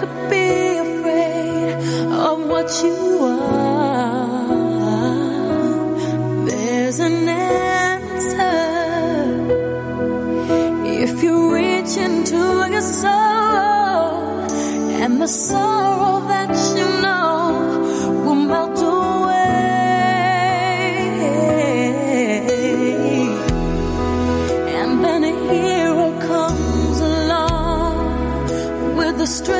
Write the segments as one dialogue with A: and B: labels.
A: to be afraid of what you are. There's an answer if you reach into your soul and the sorrow that you know will melt away. And then a hero comes along with the strength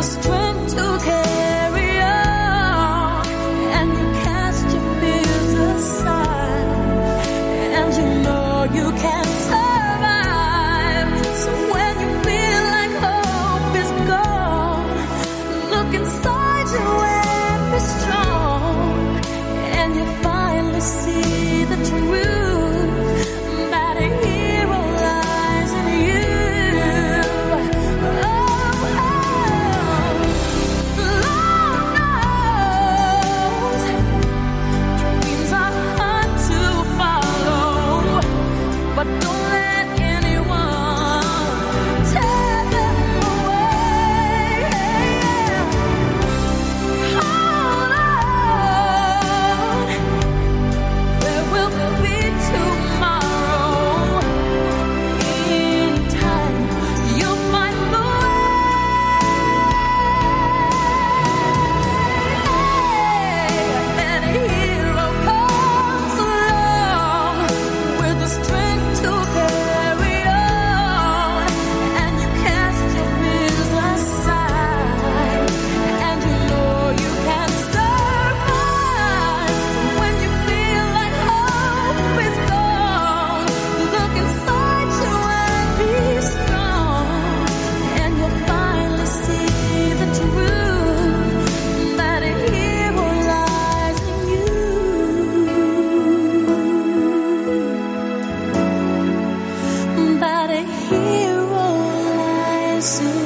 A: the strength soon.